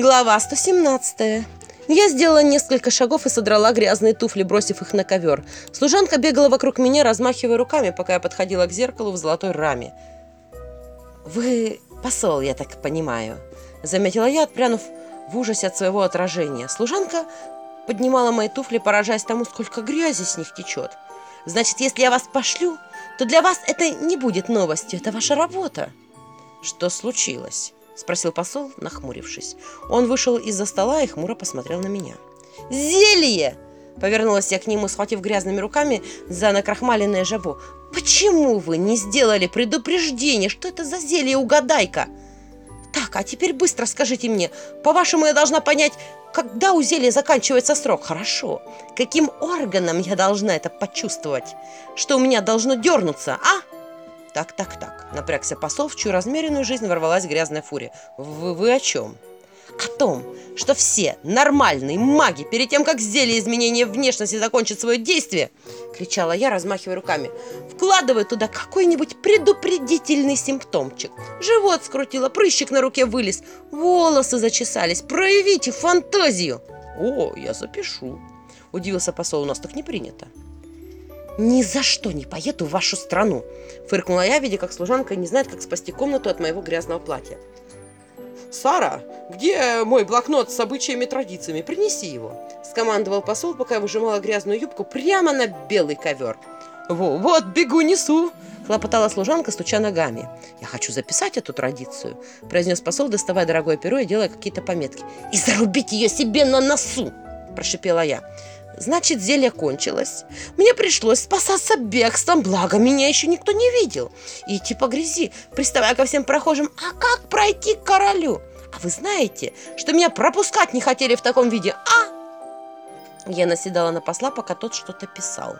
Глава 117. Я сделала несколько шагов и содрала грязные туфли, бросив их на ковер. Служанка бегала вокруг меня, размахивая руками, пока я подходила к зеркалу в золотой раме. «Вы посол, я так понимаю», — заметила я, отпрянув в ужасе от своего отражения. Служанка поднимала мои туфли, поражаясь тому, сколько грязи с них течет. «Значит, если я вас пошлю, то для вас это не будет новостью, это ваша работа». «Что случилось?» Спросил посол, нахмурившись. Он вышел из-за стола и хмуро посмотрел на меня. «Зелье!» Повернулась я к нему, схватив грязными руками за накрахмаленное жабо. «Почему вы не сделали предупреждение? Что это за зелье, угадай-ка?» «Так, а теперь быстро скажите мне, по-вашему, я должна понять, когда у зелья заканчивается срок? Хорошо. Каким органом я должна это почувствовать? Что у меня должно дернуться, а?» Так, так, так. Напрягся посол, в чью размеренную жизнь ворвалась грязная фурия. Вы, вы о чем? О том, что все нормальные маги перед тем, как зелье изменения внешности закончит свое действие, кричала я, размахивая руками, вкладывая туда какой-нибудь предупредительный симптомчик. Живот скрутило, прыщик на руке вылез, волосы зачесались. Проявите фантазию. О, я запишу. Удивился посол, у нас так не принято. «Ни за что не поеду в вашу страну!» Фыркнула я, видя, как служанка не знает, как спасти комнату от моего грязного платья. «Сара, где мой блокнот с обычаями и традициями? Принеси его!» Скомандовал посол, пока я выжимала грязную юбку прямо на белый ковер. «Во, вот, бегу, несу!» Хлопотала служанка, стуча ногами. «Я хочу записать эту традицию», – произнес посол, доставая дорогое перо и делая какие-то пометки. «И зарубить ее себе на носу!» – прошипела я. Значит, зелье кончилось. Мне пришлось спасаться бегством, благо меня еще никто не видел. И идти по грязи, приставая ко всем прохожим. А как пройти к королю? А вы знаете, что меня пропускать не хотели в таком виде, а? Я наседала на посла, пока тот что-то писал.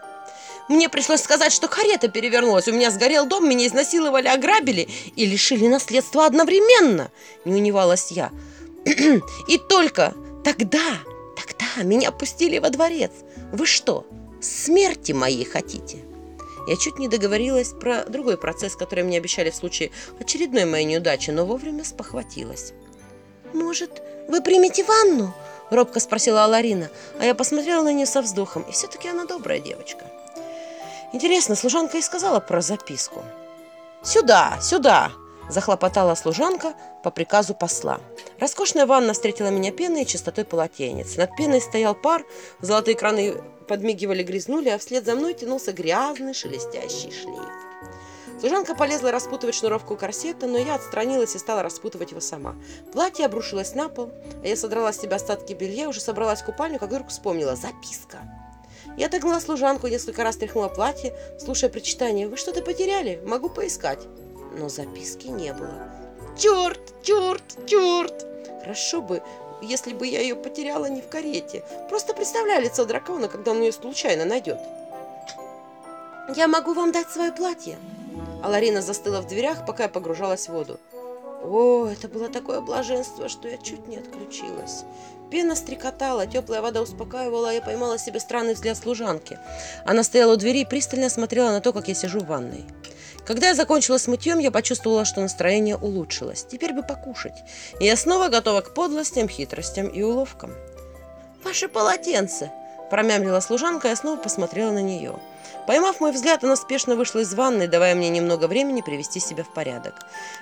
Мне пришлось сказать, что карета перевернулась, у меня сгорел дом, меня изнасиловали, ограбили и лишили наследства одновременно. Не унивалась я. И только тогда Тогда меня пустили во дворец. Вы что, смерти моей хотите?» Я чуть не договорилась про другой процесс, который мне обещали в случае очередной моей неудачи, но вовремя спохватилась. «Может, вы примете ванну?» – робко спросила Аларина, а я посмотрела на нее со вздохом, и все-таки она добрая девочка. Интересно, служанка и сказала про записку. «Сюда, сюда!» захлопотала служанка по приказу посла. Роскошная ванна встретила меня пеной и чистотой полотенец. Над пеной стоял пар, золотые краны подмигивали, грязнули, а вслед за мной тянулся грязный шелестящий шлейф. Служанка полезла распутывать шнуровку корсета, но я отстранилась и стала распутывать его сама. Платье обрушилось на пол, а я содрала с себя остатки белья, уже собралась в купальню, как вдруг вспомнила «Записка!». Я догнала служанку, несколько раз тряхнула платье, слушая причитание «Вы что-то потеряли? Могу поискать» но записки не было. Черт, черт, черт! Хорошо бы, если бы я ее потеряла не в карете. Просто представляю лицо дракона, когда он ее случайно найдет. «Я могу вам дать свое платье?» А Ларина застыла в дверях, пока я погружалась в воду. О, это было такое блаженство, что я чуть не отключилась. Пена стрекотала, теплая вода успокаивала, а я поймала себе странный взгляд служанки. Она стояла у двери и пристально смотрела на то, как я сижу в ванной. Когда я закончила с мытьем, я почувствовала, что настроение улучшилось. Теперь бы покушать. И я снова готова к подлостям, хитростям и уловкам. «Ваше полотенце!» – промямлила служанка, и я снова посмотрела на нее. Поймав мой взгляд, она спешно вышла из ванной, давая мне немного времени привести себя в порядок.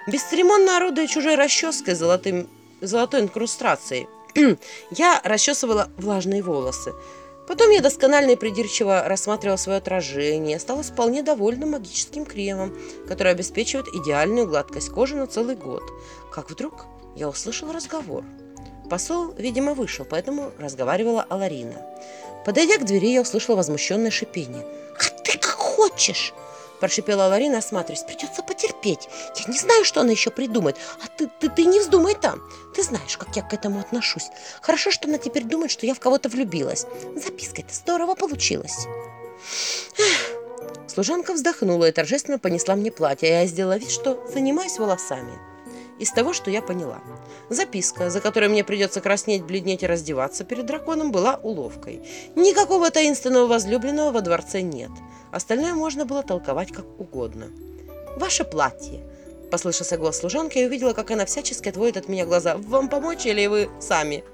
Бесцеремонно орудуя чужой расческой золотым, золотой инкрустрацией, я расчесывала влажные волосы. Потом я досконально и придирчиво рассматривала свое отражение, стала вполне довольна магическим кремом, который обеспечивает идеальную гладкость кожи на целый год. Как вдруг я услышала разговор. Посол, видимо, вышел, поэтому разговаривала Аларина. Подойдя к двери, я услышала возмущенное шипение. «А ты как хочешь!» Прошипела Ларина, осматриваясь. «Придется потерпеть. Я не знаю, что она еще придумает. А ты, ты, ты не вздумай там. Ты знаешь, как я к этому отношусь. Хорошо, что она теперь думает, что я в кого-то влюбилась. Записка-то здорово получилась». Служанка вздохнула и торжественно понесла мне платье, а я сделала вид, что занимаюсь волосами. Из того, что я поняла. Записка, за которой мне придется краснеть, бледнеть и раздеваться перед драконом, была уловкой. Никакого таинственного возлюбленного во дворце нет. Остальное можно было толковать как угодно. «Ваше платье», Послышался голос служанки и увидела, как она всячески отводит от меня глаза. «Вам помочь или вы сами?»